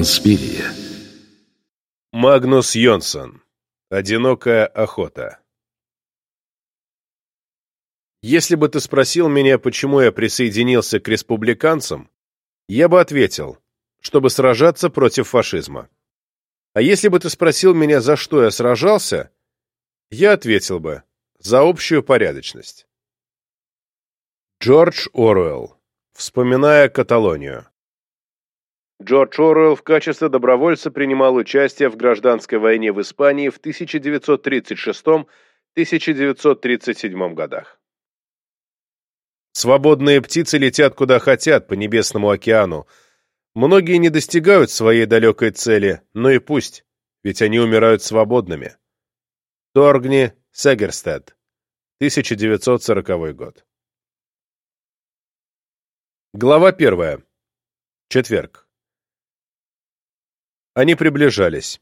Инспирия. Магнус Йонсон. Одинокая охота. Если бы ты спросил меня, почему я присоединился к республиканцам, я бы ответил, чтобы сражаться против фашизма. А если бы ты спросил меня, за что я сражался, я ответил бы, за общую порядочность. Джордж Оруэлл. Вспоминая Каталонию. Джордж Оруэлл в качестве добровольца принимал участие в гражданской войне в Испании в 1936-1937 годах. Свободные птицы летят куда хотят по небесному океану. Многие не достигают своей далекой цели, но и пусть, ведь они умирают свободными. Торгни Сегерстед, 1940 год. Глава первая. Четверг. Они приближались.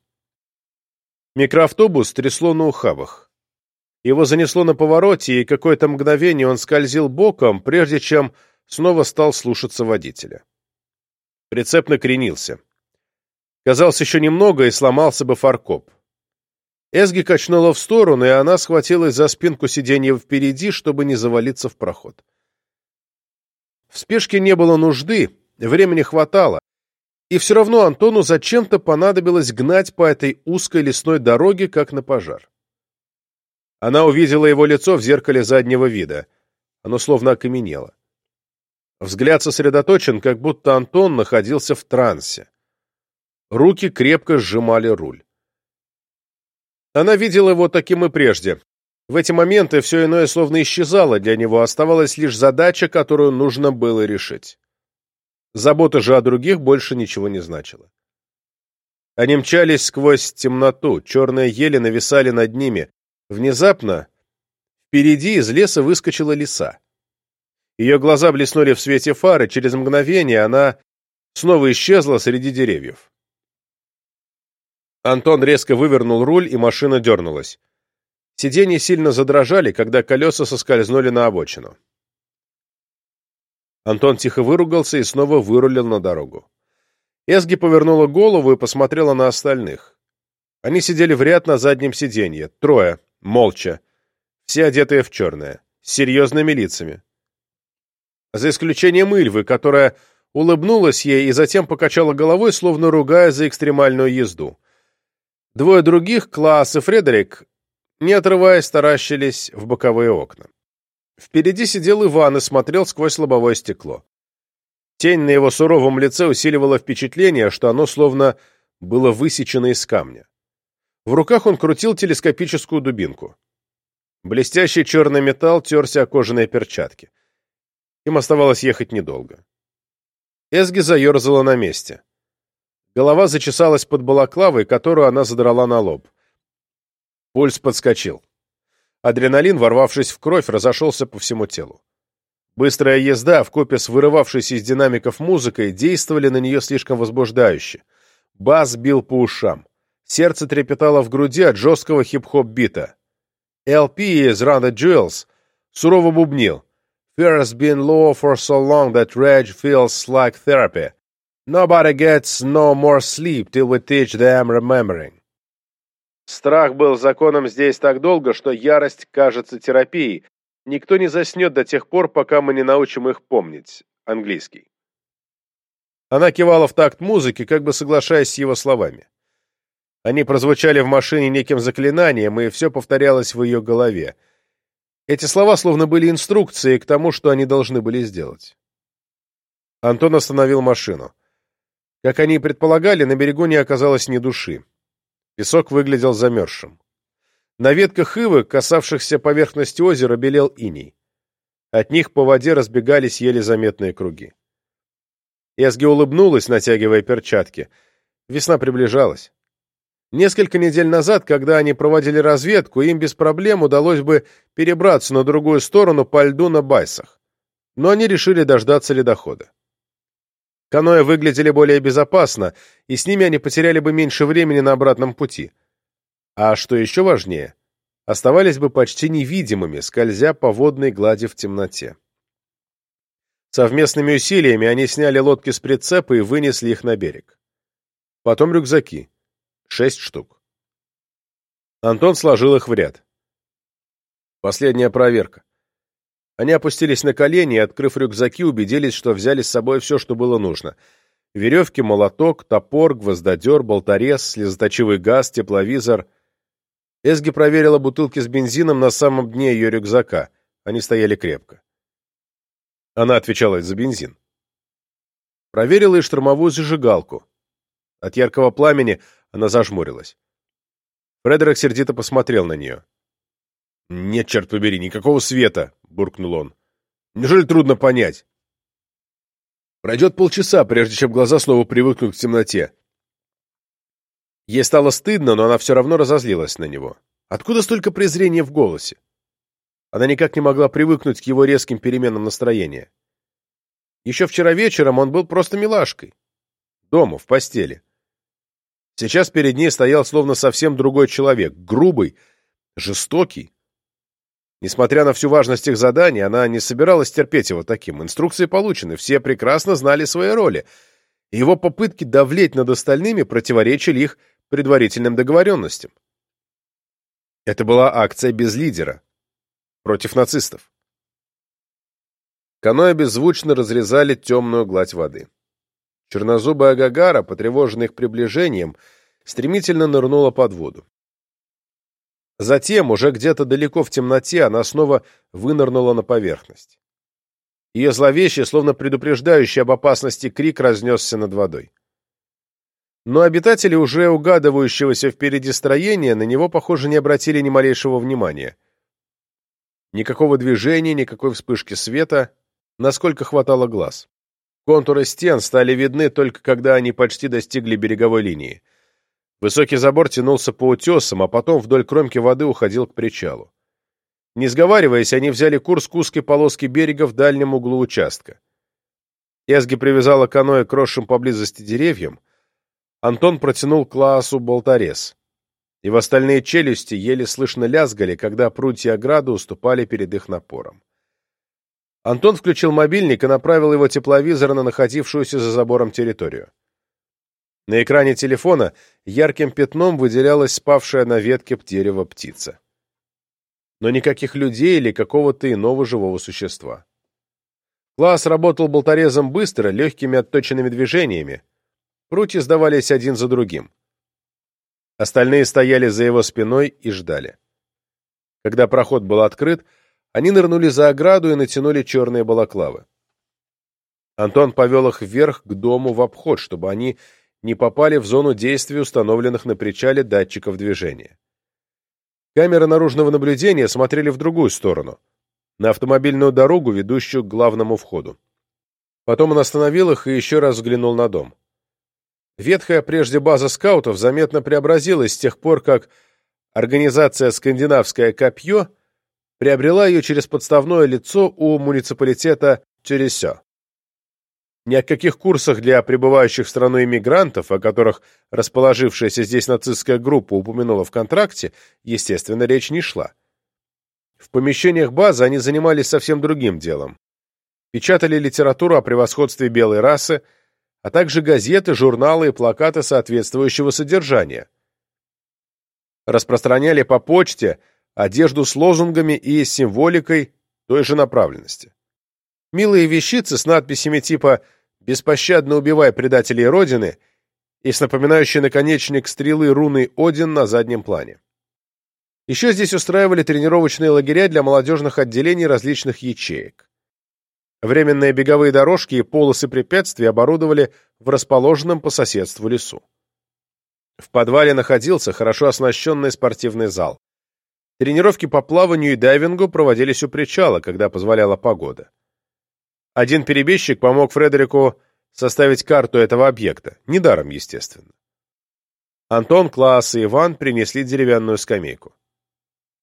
Микроавтобус трясло на ухабах. Его занесло на повороте, и какое-то мгновение он скользил боком, прежде чем снова стал слушаться водителя. Прицеп накренился. Казалось, еще немного, и сломался бы фаркоп. Эсги качнула в сторону, и она схватилась за спинку сиденья впереди, чтобы не завалиться в проход. В спешке не было нужды, времени хватало, и все равно Антону зачем-то понадобилось гнать по этой узкой лесной дороге, как на пожар. Она увидела его лицо в зеркале заднего вида. Оно словно окаменело. Взгляд сосредоточен, как будто Антон находился в трансе. Руки крепко сжимали руль. Она видела его таким и прежде. В эти моменты все иное словно исчезало для него, оставалась лишь задача, которую нужно было решить. Забота же о других больше ничего не значила. Они мчались сквозь темноту, черные ели нависали над ними. Внезапно впереди из леса выскочила лиса. Ее глаза блеснули в свете фары, через мгновение она снова исчезла среди деревьев. Антон резко вывернул руль, и машина дернулась. Сиденья сильно задрожали, когда колеса соскользнули на обочину. Антон тихо выругался и снова вырулил на дорогу. Эсги повернула голову и посмотрела на остальных. Они сидели в ряд на заднем сиденье, трое, молча, все одетые в черное, с серьезными лицами. За исключением Ильвы, которая улыбнулась ей и затем покачала головой, словно ругая за экстремальную езду. Двое других, Класс и Фредерик, не отрываясь, таращились в боковые окна. Впереди сидел Иван и смотрел сквозь лобовое стекло. Тень на его суровом лице усиливала впечатление, что оно словно было высечено из камня. В руках он крутил телескопическую дубинку. Блестящий черный металл терся о кожаные перчатки. Им оставалось ехать недолго. Эсги заерзала на месте. Голова зачесалась под балаклавой, которую она задрала на лоб. Пульс подскочил. Адреналин, ворвавшись в кровь, разошелся по всему телу. Быстрая езда, вкупе с вырывавшейся из динамиков музыкой, действовали на нее слишком возбуждающе. Бас бил по ушам. Сердце трепетало в груди от жесткого хип-хоп-бита. LP из Run the сурово бубнил. Fear has been low for so long that rage feels like therapy. Nobody gets no more sleep till we teach them remembering. Страх был законом здесь так долго, что ярость кажется терапией. Никто не заснет до тех пор, пока мы не научим их помнить. Английский. Она кивала в такт музыки, как бы соглашаясь с его словами. Они прозвучали в машине неким заклинанием, и все повторялось в ее голове. Эти слова словно были инструкцией к тому, что они должны были сделать. Антон остановил машину. Как они и предполагали, на берегу не оказалось ни души. Песок выглядел замерзшим. На ветках ивы, касавшихся поверхности озера, белел иней. От них по воде разбегались еле заметные круги. Эсги улыбнулась, натягивая перчатки. Весна приближалась. Несколько недель назад, когда они проводили разведку, им без проблем удалось бы перебраться на другую сторону по льду на байсах. Но они решили дождаться ледохода. Каноэ выглядели более безопасно, и с ними они потеряли бы меньше времени на обратном пути. А что еще важнее, оставались бы почти невидимыми, скользя по водной глади в темноте. Совместными усилиями они сняли лодки с прицепа и вынесли их на берег. Потом рюкзаки. Шесть штук. Антон сложил их в ряд. Последняя проверка. Они опустились на колени и, открыв рюкзаки, убедились, что взяли с собой все, что было нужно. Веревки, молоток, топор, гвоздодер, болторез, слезоточивый газ, тепловизор. Эсги проверила бутылки с бензином на самом дне ее рюкзака. Они стояли крепко. Она отвечала за бензин. Проверила и штормовую зажигалку. От яркого пламени она зажмурилась. Фредерик сердито посмотрел на нее. «Нет, черт побери, никакого света!» — буркнул он. «Неужели трудно понять?» Пройдет полчаса, прежде чем глаза снова привыкнут к темноте. Ей стало стыдно, но она все равно разозлилась на него. Откуда столько презрения в голосе? Она никак не могла привыкнуть к его резким переменам настроения. Еще вчера вечером он был просто милашкой. Дома, в постели. Сейчас перед ней стоял словно совсем другой человек, грубый, жестокий, Несмотря на всю важность их задания, она не собиралась терпеть его таким. Инструкции получены, все прекрасно знали свои роли. его попытки давлеть над остальными противоречили их предварительным договоренностям. Это была акция без лидера. Против нацистов. Каноэ беззвучно разрезали темную гладь воды. Чернозубая Гагара, потревоженная их приближением, стремительно нырнула под воду. Затем, уже где-то далеко в темноте, она снова вынырнула на поверхность. Ее зловещий, словно предупреждающий об опасности, крик разнесся над водой. Но обитатели уже угадывающегося впереди строения на него, похоже, не обратили ни малейшего внимания. Никакого движения, никакой вспышки света, насколько хватало глаз. Контуры стен стали видны только когда они почти достигли береговой линии. Высокий забор тянулся по утесам, а потом вдоль кромки воды уходил к причалу. Не сговариваясь, они взяли курс к узкой полоске берега в дальнем углу участка. Эсги привязала каноэ к росшим поблизости деревьям. Антон протянул Клаасу болторез. В остальные челюсти еле слышно лязгали, когда прутья ограды уступали перед их напором. Антон включил мобильник и направил его тепловизор на находившуюся за забором территорию. На экране телефона ярким пятном выделялась спавшая на ветке дерева птица. Но никаких людей или какого-то иного живого существа. Класс работал болторезом быстро, легкими отточенными движениями. Прутья сдавались один за другим. Остальные стояли за его спиной и ждали. Когда проход был открыт, они нырнули за ограду и натянули черные балаклавы. Антон повел их вверх к дому в обход, чтобы они не попали в зону действия установленных на причале датчиков движения. Камеры наружного наблюдения смотрели в другую сторону, на автомобильную дорогу, ведущую к главному входу. Потом он остановил их и еще раз взглянул на дом. Ветхая прежде база скаутов заметно преобразилась с тех пор, как организация «Скандинавское копье» приобрела ее через подставное лицо у муниципалитета Тюресё. Ни о каких курсах для прибывающих в страну иммигрантов, о которых расположившаяся здесь нацистская группа упомянула в контракте, естественно, речь не шла. В помещениях базы они занимались совсем другим делом. Печатали литературу о превосходстве белой расы, а также газеты, журналы и плакаты соответствующего содержания. Распространяли по почте одежду с лозунгами и символикой той же направленности. Милые вещицы с надписями типа беспощадно убивая предателей Родины и с напоминающей наконечник стрелы руной Один на заднем плане. Еще здесь устраивали тренировочные лагеря для молодежных отделений различных ячеек. Временные беговые дорожки и полосы препятствий оборудовали в расположенном по соседству лесу. В подвале находился хорошо оснащенный спортивный зал. Тренировки по плаванию и дайвингу проводились у причала, когда позволяла погода. Один перебежчик помог Фредерику составить карту этого объекта, недаром, естественно. Антон, Класс и Иван принесли деревянную скамейку.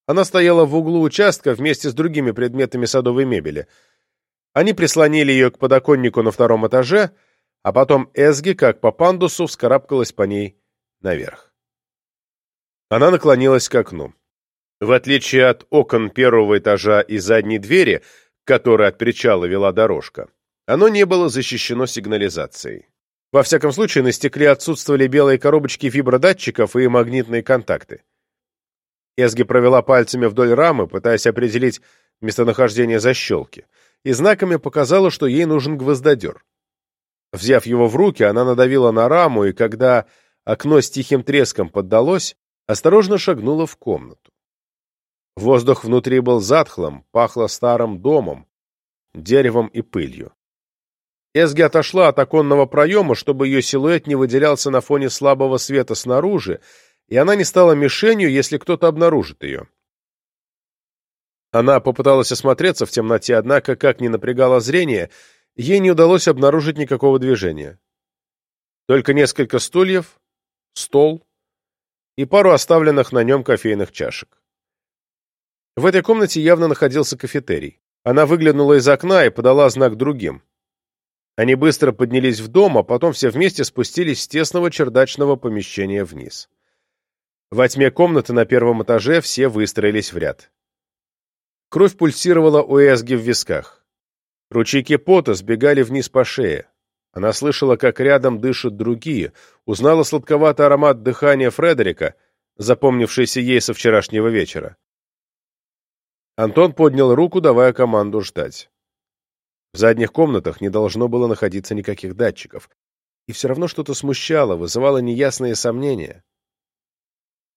Она стояла в углу участка вместе с другими предметами садовой мебели. Они прислонили ее к подоконнику на втором этаже, а потом Эсги, как по пандусу, вскарабкалась по ней наверх. Она наклонилась к окну. В отличие от окон первого этажа и задней двери, которой от причала вела дорожка, оно не было защищено сигнализацией. Во всяком случае, на стекле отсутствовали белые коробочки вибродатчиков и магнитные контакты. Эсги провела пальцами вдоль рамы, пытаясь определить местонахождение защелки, и знаками показала, что ей нужен гвоздодер. Взяв его в руки, она надавила на раму, и когда окно с тихим треском поддалось, осторожно шагнула в комнату. Воздух внутри был затхлым, пахло старым домом, деревом и пылью. Эсги отошла от оконного проема, чтобы ее силуэт не выделялся на фоне слабого света снаружи, и она не стала мишенью, если кто-то обнаружит ее. Она попыталась осмотреться в темноте, однако, как ни напрягало зрение, ей не удалось обнаружить никакого движения. Только несколько стульев, стол и пару оставленных на нем кофейных чашек. В этой комнате явно находился кафетерий. Она выглянула из окна и подала знак другим. Они быстро поднялись в дом, а потом все вместе спустились с тесного чердачного помещения вниз. Во тьме комнаты на первом этаже все выстроились в ряд. Кровь пульсировала у Эсги в висках. Ручейки пота сбегали вниз по шее. Она слышала, как рядом дышат другие, узнала сладковатый аромат дыхания Фредерика, запомнившийся ей со вчерашнего вечера. Антон поднял руку, давая команду ждать. В задних комнатах не должно было находиться никаких датчиков. И все равно что-то смущало, вызывало неясные сомнения.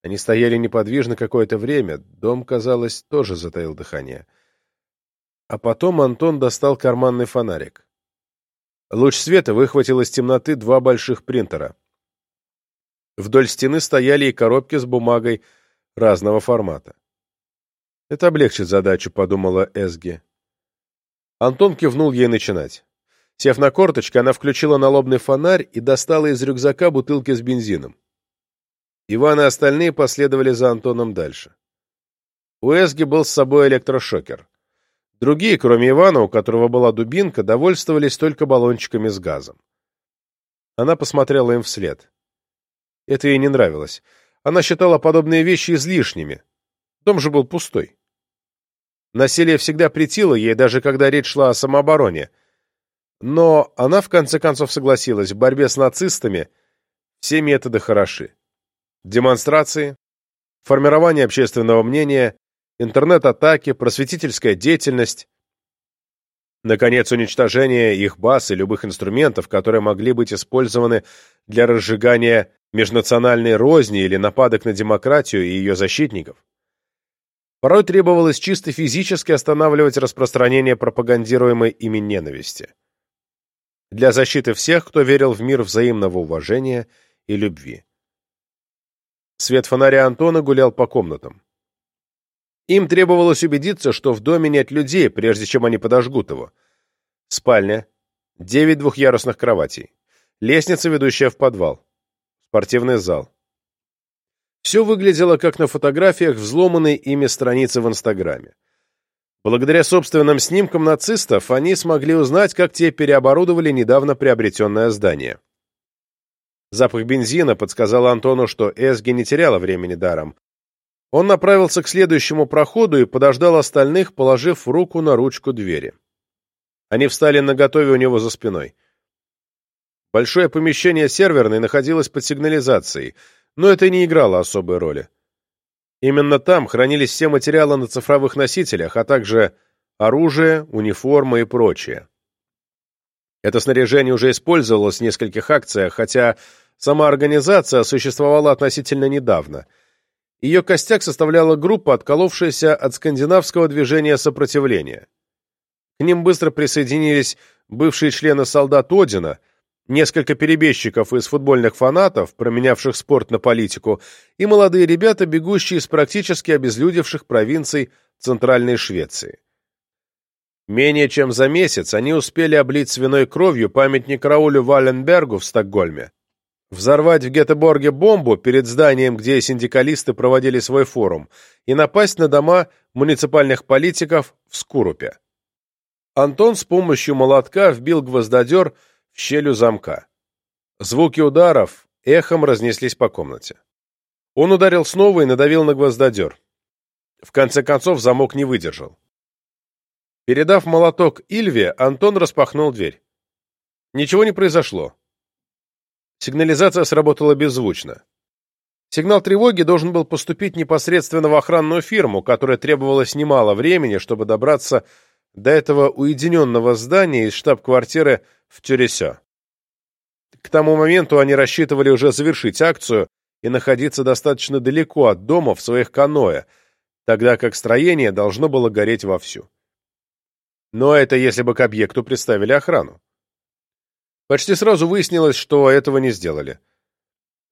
Они стояли неподвижно какое-то время, дом, казалось, тоже затаил дыхание. А потом Антон достал карманный фонарик. Луч света выхватил из темноты два больших принтера. Вдоль стены стояли и коробки с бумагой разного формата. «Это облегчит задачу», — подумала Эсги. Антон кивнул ей начинать. Сев на корточки, она включила налобный фонарь и достала из рюкзака бутылки с бензином. Иван и остальные последовали за Антоном дальше. У Эсги был с собой электрошокер. Другие, кроме Ивана, у которого была дубинка, довольствовались только баллончиками с газом. Она посмотрела им вслед. Это ей не нравилось. Она считала подобные вещи излишними. Дом же был пустой. Насилие всегда претило ей, даже когда речь шла о самообороне. Но она, в конце концов, согласилась, в борьбе с нацистами все методы хороши. Демонстрации, формирование общественного мнения, интернет-атаки, просветительская деятельность, наконец, уничтожение их баз и любых инструментов, которые могли быть использованы для разжигания межнациональной розни или нападок на демократию и ее защитников. Порой требовалось чисто физически останавливать распространение пропагандируемой ими ненависти. Для защиты всех, кто верил в мир взаимного уважения и любви. Свет фонаря Антона гулял по комнатам. Им требовалось убедиться, что в доме нет людей, прежде чем они подожгут его. Спальня, девять двухъярусных кроватей, лестница, ведущая в подвал, спортивный зал, все выглядело как на фотографиях взломанной ими страницы в Инстаграме. Благодаря собственным снимкам нацистов они смогли узнать, как те переоборудовали недавно приобретенное здание. Запах бензина подсказал Антону, что Эсги не теряла времени даром. Он направился к следующему проходу и подождал остальных, положив руку на ручку двери. Они встали наготове у него за спиной. Большое помещение серверной находилось под сигнализацией — но это не играло особой роли. Именно там хранились все материалы на цифровых носителях, а также оружие, униформы и прочее. Это снаряжение уже использовалось в нескольких акциях, хотя сама организация существовала относительно недавно. Ее костяк составляла группа, отколовшаяся от скандинавского движения сопротивления. К ним быстро присоединились бывшие члены солдат Одина, несколько перебежчиков из футбольных фанатов, променявших спорт на политику, и молодые ребята, бегущие из практически обезлюдевших провинций Центральной Швеции. Менее чем за месяц они успели облить свиной кровью памятник Раулю Валенбергу в Стокгольме, взорвать в Гетеборге бомбу перед зданием, где синдикалисты проводили свой форум, и напасть на дома муниципальных политиков в Скурупе. Антон с помощью молотка вбил гвоздодер щелью замка. Звуки ударов эхом разнеслись по комнате. Он ударил снова и надавил на гвоздодер. В конце концов замок не выдержал. Передав молоток Ильве, Антон распахнул дверь. Ничего не произошло. Сигнализация сработала беззвучно. Сигнал тревоги должен был поступить непосредственно в охранную фирму, которой требовалось немало времени, чтобы добраться до этого уединенного здания из штаб-квартиры в Тюресё. К тому моменту они рассчитывали уже завершить акцию и находиться достаточно далеко от дома в своих каноэ, тогда как строение должно было гореть вовсю. Но это если бы к объекту представили охрану. Почти сразу выяснилось, что этого не сделали.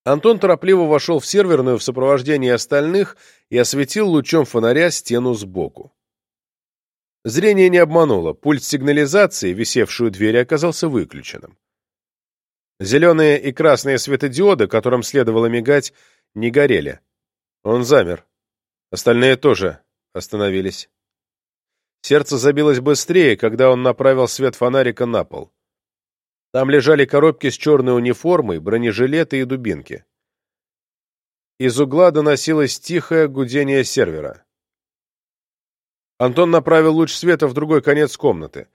Антон торопливо вошел в серверную в сопровождении остальных и осветил лучом фонаря стену сбоку. Зрение не обмануло, пульт сигнализации, висевший у двери, оказался выключенным. Зеленые и красные светодиоды, которым следовало мигать, не горели. Он замер. Остальные тоже остановились. Сердце забилось быстрее, когда он направил свет фонарика на пол. Там лежали коробки с черной униформой, бронежилеты и дубинки. Из угла доносилось тихое гудение сервера. Антон направил луч света в другой конец комнаты.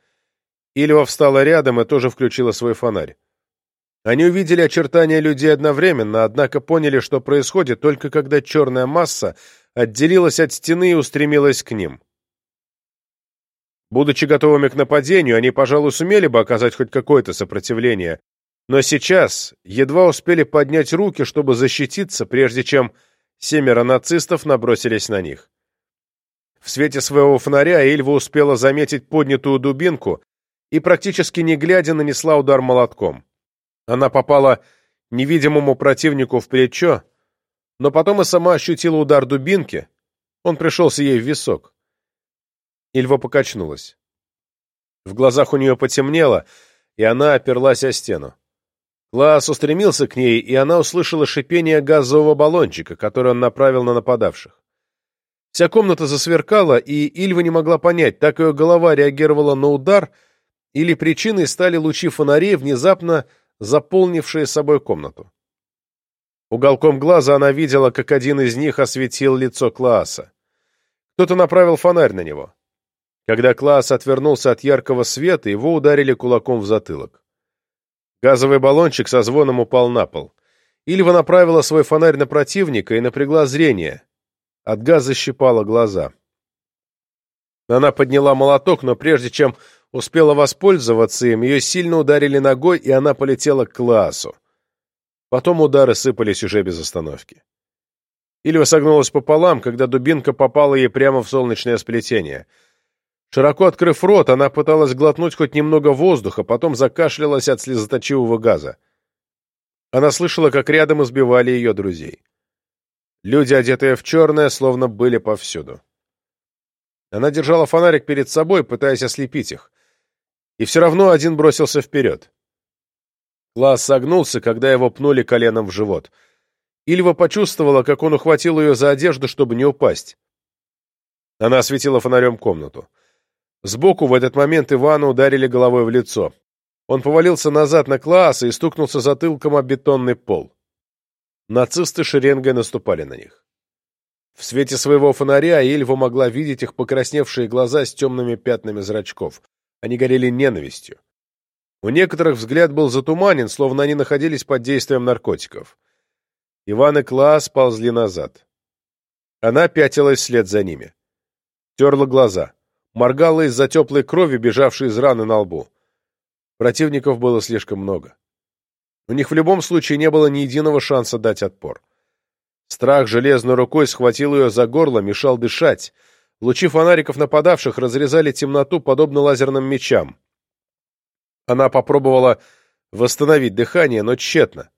Ильва встала рядом и тоже включила свой фонарь. Они увидели очертания людей одновременно, однако поняли, что происходит только когда черная масса отделилась от стены и устремилась к ним. Будучи готовыми к нападению, они, пожалуй, сумели бы оказать хоть какое-то сопротивление, но сейчас едва успели поднять руки, чтобы защититься, прежде чем семеро нацистов набросились на них. В свете своего фонаря Ильва успела заметить поднятую дубинку и, практически не глядя, нанесла удар молотком. Она попала невидимому противнику в плечо, но потом и сама ощутила удар дубинки, он пришелся ей в висок. Ильва покачнулась. В глазах у нее потемнело, и она оперлась о стену. Класс устремился к ней, и она услышала шипение газового баллончика, который он направил на нападавших. Вся комната засверкала, и Ильва не могла понять, так ее голова реагировала на удар, или причиной стали лучи фонарей, внезапно заполнившие собой комнату. Уголком глаза она видела, как один из них осветил лицо Клааса. Кто-то направил фонарь на него. Когда Клаас отвернулся от яркого света, его ударили кулаком в затылок. Газовый баллончик со звоном упал на пол. Ильва направила свой фонарь на противника и напрягла зрение, от газа щипала глаза. Она подняла молоток, но прежде чем успела воспользоваться им, ее сильно ударили ногой, и она полетела к классу. Потом удары сыпались уже без остановки. Ильва согнулась пополам, когда дубинка попала ей прямо в солнечное сплетение. Широко открыв рот, она пыталась глотнуть хоть немного воздуха, потом закашлялась от слезоточивого газа. Она слышала, как рядом избивали ее друзей. Люди, одетые в черное, словно были повсюду. Она держала фонарик перед собой, пытаясь ослепить их. И все равно один бросился вперед. Класс согнулся, когда его пнули коленом в живот. Ильва почувствовала, как он ухватил ее за одежду, чтобы не упасть. Она осветила фонарем комнату. Сбоку в этот момент Ивана ударили головой в лицо. Он повалился назад на класс и стукнулся затылком о бетонный пол. Нацисты шеренгой наступали на них. В свете своего фонаря Ильва могла видеть их покрасневшие глаза с темными пятнами зрачков. Они горели ненавистью. У некоторых взгляд был затуманен, словно они находились под действием наркотиков. Иван и Класс ползли назад. Она пятилась вслед за ними. Терла глаза. Моргала из-за теплой крови, бежавшей из раны на лбу. Противников было слишком много. У них в любом случае не было ни единого шанса дать отпор. Страх железной рукой схватил ее за горло, мешал дышать. Лучи фонариков нападавших разрезали темноту, подобно лазерным мечам. Она попробовала восстановить дыхание, но тщетно.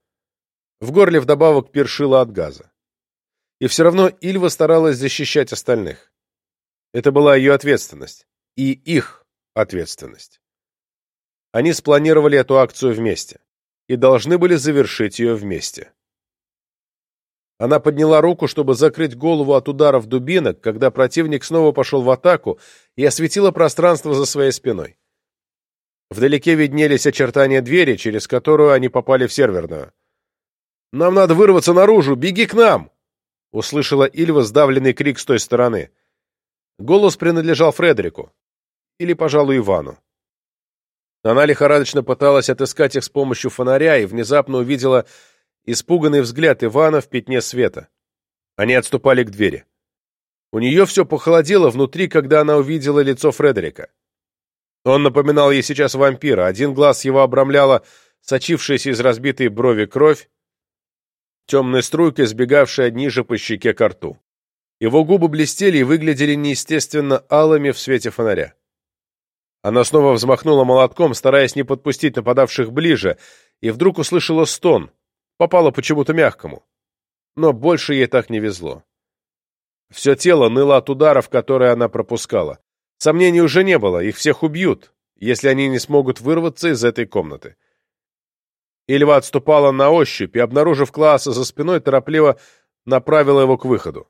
В горле вдобавок першило от газа. И все равно Ильва старалась защищать остальных. Это была ее ответственность. И их ответственность. Они спланировали эту акцию вместе и должны были завершить ее вместе. Она подняла руку, чтобы закрыть голову от ударов дубинок, когда противник снова пошел в атаку и осветила пространство за своей спиной. Вдалеке виднелись очертания двери, через которую они попали в серверную. «Нам надо вырваться наружу! Беги к нам!» — услышала Ильва сдавленный крик с той стороны. Голос принадлежал Фредерику. Или, пожалуй, Ивану. Она лихорадочно пыталась отыскать их с помощью фонаря и внезапно увидела испуганный взгляд Ивана в пятне света. Они отступали к двери. У нее все похолодело внутри, когда она увидела лицо Фредерика. Он напоминал ей сейчас вампира. Один глаз его обрамляла сочившаяся из разбитой брови кровь, темная струйка, сбегавшая ниже по щеке к рту. Его губы блестели и выглядели неестественно алыми в свете фонаря. Она снова взмахнула молотком, стараясь не подпустить нападавших ближе, и вдруг услышала стон. Попала почему-то мягкому. Но больше ей так не везло. Все тело ныло от ударов, которые она пропускала. Сомнений уже не было, их всех убьют, если они не смогут вырваться из этой комнаты. Ильва отступала на ощупь и, обнаружив класса за спиной, торопливо направила его к выходу.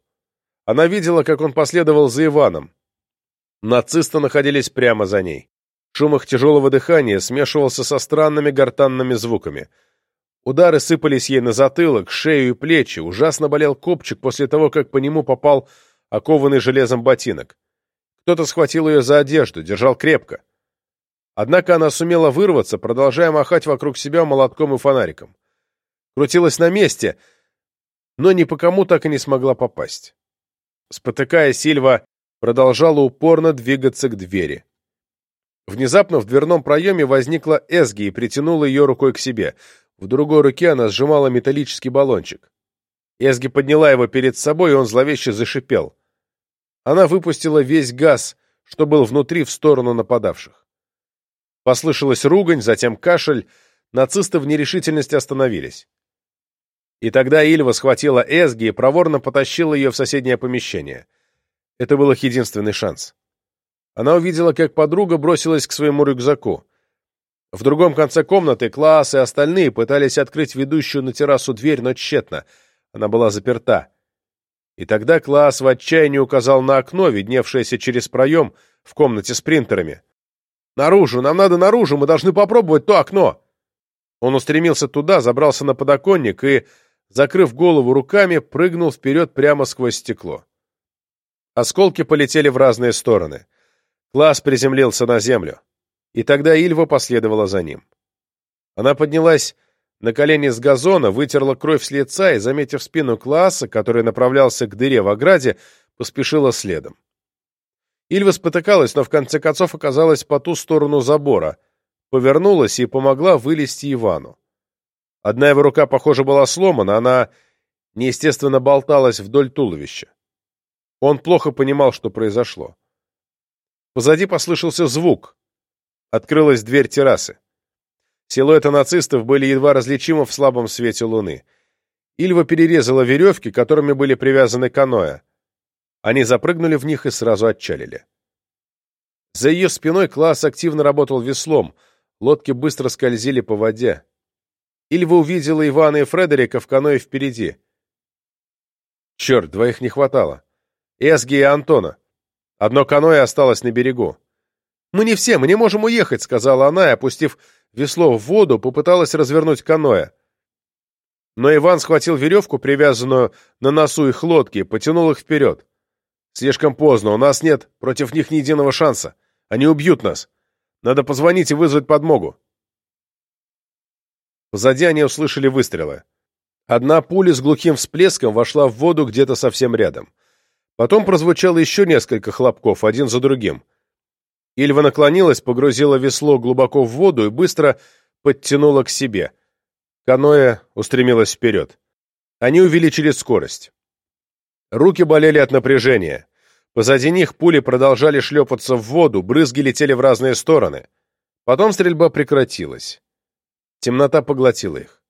Она видела, как он последовал за Иваном. Нацисты находились прямо за ней. Шум их тяжелого дыхания смешивался со странными гортанными звуками. Удары сыпались ей на затылок, шею и плечи, ужасно болел копчик после того, как по нему попал окованный железом ботинок. Кто-то схватил ее за одежду, держал крепко. Однако она сумела вырваться, продолжая махать вокруг себя молотком и фонариком. Крутилась на месте, но ни по кому так и не смогла попасть. Спотыкая, Сильва продолжала упорно двигаться к двери. Внезапно в дверном проеме возникла Эсги и притянула ее рукой к себе. В другой руке она сжимала металлический баллончик. Эсги подняла его перед собой, и он зловеще зашипел. Она выпустила весь газ, что был внутри, в сторону нападавших. Послышалась ругань, затем кашель. Нацисты в нерешительности остановились. И тогда Ильва схватила Эсги и проворно потащила ее в соседнее помещение. Это был их единственный шанс. Она увидела, как подруга бросилась к своему рюкзаку. В другом конце комнаты Класс и остальные пытались открыть ведущую на террасу дверь, но тщетно. Она была заперта. И тогда Класс в отчаянии указал на окно, видневшееся через проем в комнате с принтерами. «Наружу! Нам надо наружу! Мы должны попробовать то окно!» Он устремился туда, забрался на подоконник и, закрыв голову руками, прыгнул вперед прямо сквозь стекло. Осколки полетели в разные стороны. Класс приземлился на землю. И тогда Ильва последовала за ним. Она поднялась на колени с газона, вытерла кровь с лица и, заметив спину класса, который направлялся к дыре в ограде, поспешила следом. Ильва спотыкалась, но в конце концов оказалась по ту сторону забора, повернулась и помогла вылезти Ивану. Одна его рука, похоже, была сломана, она неестественно болталась вдоль туловища. Он плохо понимал, что произошло. Позади послышался звук. Открылась дверь террасы. Силуэты нацистов были едва различимы в слабом свете луны. Ильва перерезала веревки, которыми были привязаны каноэ. Они запрыгнули в них и сразу отчалили. За ее спиной класс активно работал веслом, лодки быстро скользили по воде. Ильва увидела Ивана и Фредерика в каное впереди. Черт, двоих не хватало. Эсги и Антона. Одно каное осталось на берегу. «Мы не все, мы не можем уехать», — сказала она и, опустив весло в воду, попыталась развернуть каное. Но Иван схватил веревку, привязанную на носу их лодки, и потянул их вперед. Слишком поздно, у нас нет против них ни единого шанса. Они убьют нас. Надо позвонить и вызвать подмогу. Позади они услышали выстрелы. Одна пуля с глухим всплеском вошла в воду где-то совсем рядом. Потом прозвучало еще несколько хлопков, один за другим. Ильва наклонилась, погрузила весло глубоко в воду и быстро подтянула к себе. Каноэ устремилась вперед. Они увеличили скорость. Руки болели от напряжения. Позади них пули продолжали шлепаться в воду, брызги летели в разные стороны. Потом стрельба прекратилась. Темнота поглотила их.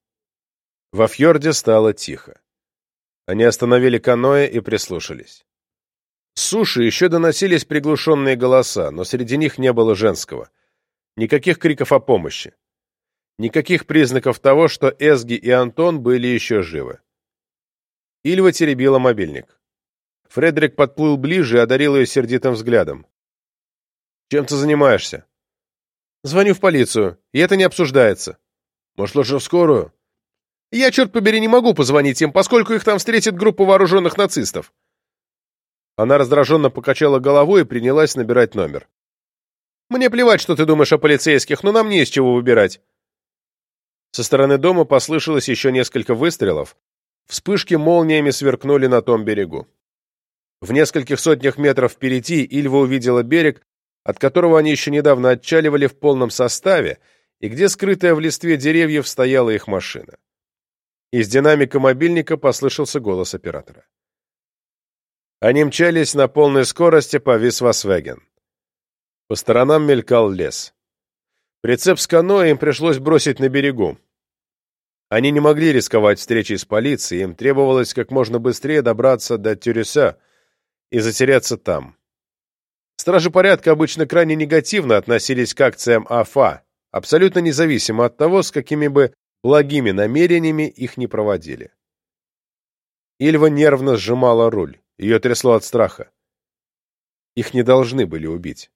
Во фьорде стало тихо. Они остановили каноэ и прислушались. С суши еще доносились приглушенные голоса, но среди них не было женского. Никаких криков о помощи. Никаких признаков того, что Эсги и Антон были еще живы. Ильва теребила мобильник. Фредерик подплыл ближе и одарил ее сердитым взглядом. «Чем ты занимаешься?» «Звоню в полицию, и это не обсуждается». «Может, лучше в скорую?» «Я, черт побери, не могу позвонить им, поскольку их там встретит группа вооруженных нацистов». Она раздраженно покачала головой и принялась набирать номер. Мне плевать, что ты думаешь о полицейских, но нам не из чего выбирать. Со стороны дома послышалось еще несколько выстрелов. Вспышки молниями сверкнули на том берегу. В нескольких сотнях метров впереди Ильва увидела берег, от которого они еще недавно отчаливали в полном составе, и где, скрытая в листве деревьев, стояла их машина. Из динамика мобильника послышался голос оператора. Они мчались на полной скорости по Висвасвеген. По сторонам мелькал лес. Прицеп с каноэ им пришлось бросить на берегу. Они не могли рисковать встречей с полицией, им требовалось как можно быстрее добраться до Тюрюса и затеряться там. Стражи порядка обычно крайне негативно относились к акциям АФА, абсолютно независимо от того, с какими бы благими намерениями их не проводили. Ильва нервно сжимала руль. Ее трясло от страха. Их не должны были убить.